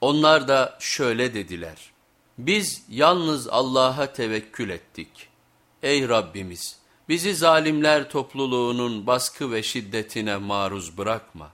Onlar da şöyle dediler. Biz yalnız Allah'a tevekkül ettik. Ey Rabbimiz bizi zalimler topluluğunun baskı ve şiddetine maruz bırakma.